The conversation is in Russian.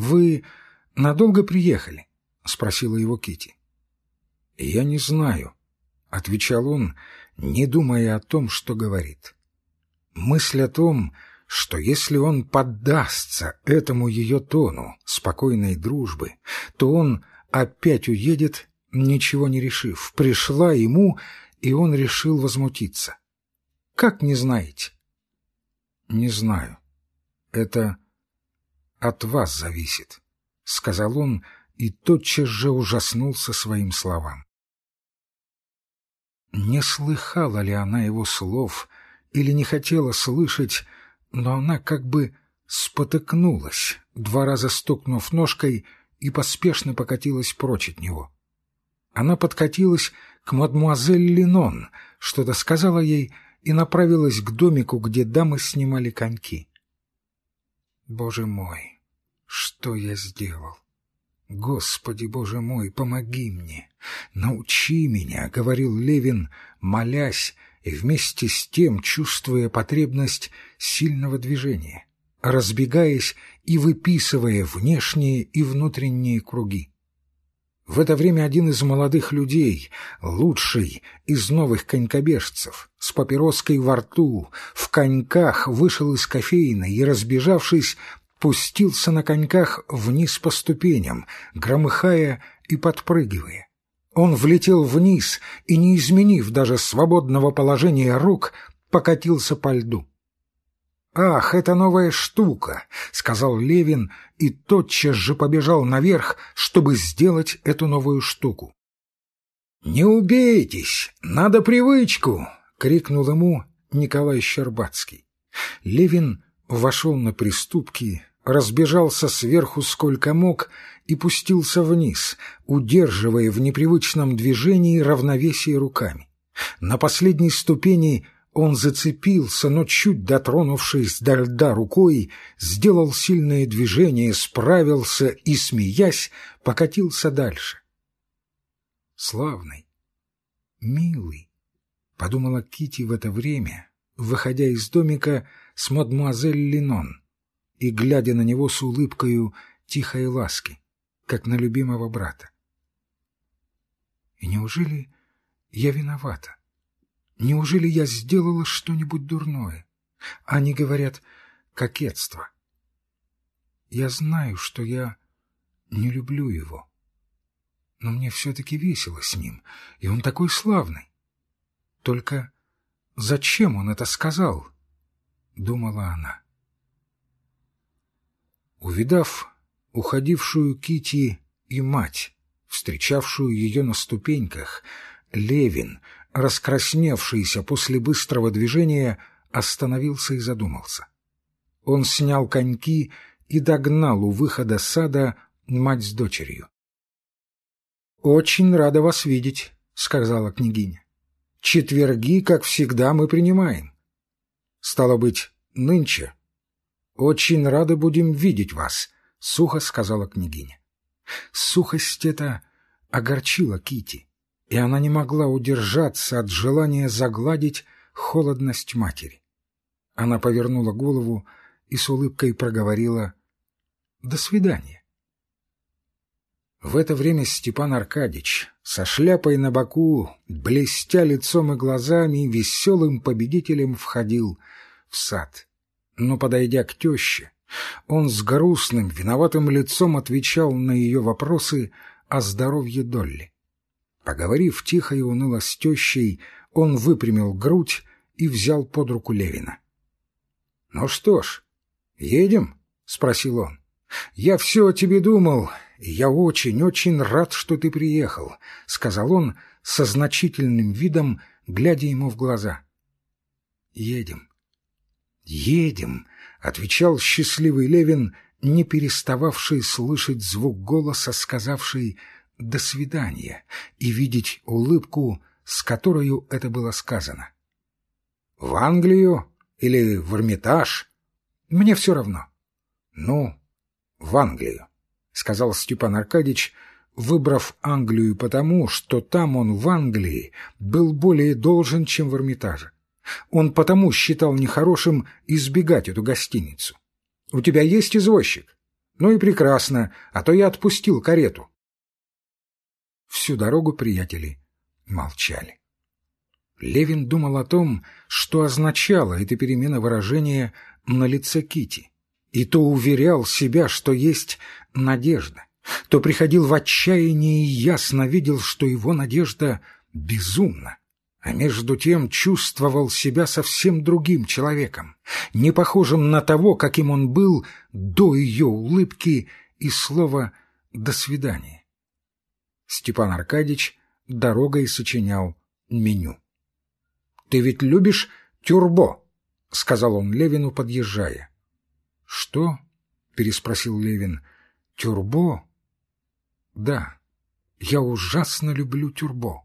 Вы надолго приехали? — спросила его Кити. Я не знаю, — отвечал он, не думая о том, что говорит. Мысль о том, что если он поддастся этому ее тону спокойной дружбы, то он опять уедет, ничего не решив, пришла ему, и он решил возмутиться. «Как не знаете?» «Не знаю. Это от вас зависит», — сказал он и тотчас же ужаснулся своим словам. Не слыхала ли она его слов или не хотела слышать, но она как бы спотыкнулась, два раза стукнув ножкой, и поспешно покатилась прочь от него. Она подкатилась к мадмуазель Ленон, что-то сказала ей и направилась к домику, где дамы снимали коньки. Боже мой, что я сделал? Господи, Боже мой, помоги мне, научи меня, — говорил Левин, молясь и вместе с тем чувствуя потребность сильного движения, разбегаясь и выписывая внешние и внутренние круги. В это время один из молодых людей, лучший из новых конькобежцев, с папироской во рту, в коньках вышел из кофейной и, разбежавшись, пустился на коньках вниз по ступеням, громыхая и подпрыгивая. Он влетел вниз и, не изменив даже свободного положения рук, покатился по льду. «Ах, это новая штука!» — сказал Левин и тотчас же побежал наверх, чтобы сделать эту новую штуку. «Не убейтесь! Надо привычку!» — крикнул ему Николай Щербацкий. Левин вошел на приступки, разбежался сверху сколько мог и пустился вниз, удерживая в непривычном движении равновесие руками. На последней ступени — он зацепился, но чуть дотронувшись до льда рукой, сделал сильное движение, справился и, смеясь, покатился дальше. «Славный, милый», — подумала Кити в это время, выходя из домика с мадемуазель Ленон и глядя на него с улыбкою тихой ласки, как на любимого брата. «И неужели я виновата?» Неужели я сделала что-нибудь дурное? Они говорят «кокетство». Я знаю, что я не люблю его. Но мне все-таки весело с ним, и он такой славный. Только зачем он это сказал? Думала она. Увидав уходившую Кити и мать, встречавшую ее на ступеньках, Левин, раскрасневшийся после быстрого движения, остановился и задумался. Он снял коньки и догнал у выхода сада мать с дочерью. «Очень рада вас видеть», — сказала княгиня. «Четверги, как всегда, мы принимаем. Стало быть, нынче. Очень рады будем видеть вас», — сухо сказала княгиня. Сухость эта огорчила Кити и она не могла удержаться от желания загладить холодность матери. Она повернула голову и с улыбкой проговорила «До свидания». В это время Степан Аркадьич со шляпой на боку, блестя лицом и глазами, веселым победителем входил в сад. Но, подойдя к теще, он с грустным, виноватым лицом отвечал на ее вопросы о здоровье Долли. Поговорив тихо и уныло с тещей, он выпрямил грудь и взял под руку Левина. — Ну что ж, едем? — спросил он. — Я все о тебе думал, я очень-очень рад, что ты приехал, — сказал он со значительным видом, глядя ему в глаза. — Едем. — Едем, — отвечал счастливый Левин, не перестававший слышать звук голоса, сказавший «до свидания» и видеть улыбку, с которой это было сказано. «В Англию или в Эрмитаж? Мне все равно». «Ну, в Англию», — сказал Степан Аркадьич, выбрав Англию потому, что там он в Англии был более должен, чем в Эрмитаже. Он потому считал нехорошим избегать эту гостиницу. «У тебя есть извозчик?» Ну и прекрасно, а то я отпустил карету. Всю дорогу приятели молчали. Левин думал о том, что означала эта перемена выражения на лице Кити, и то уверял себя, что есть надежда, то приходил в отчаяние и ясно видел, что его надежда безумна, а между тем чувствовал себя совсем другим человеком, не похожим на того, каким он был до ее улыбки и слова «до свидания». Степан Аркадьич дорогой сочинял меню. «Ты ведь любишь тюрбо?» — сказал он Левину, подъезжая. «Что?» — переспросил Левин. «Тюрбо?» «Да, я ужасно люблю тюрбо».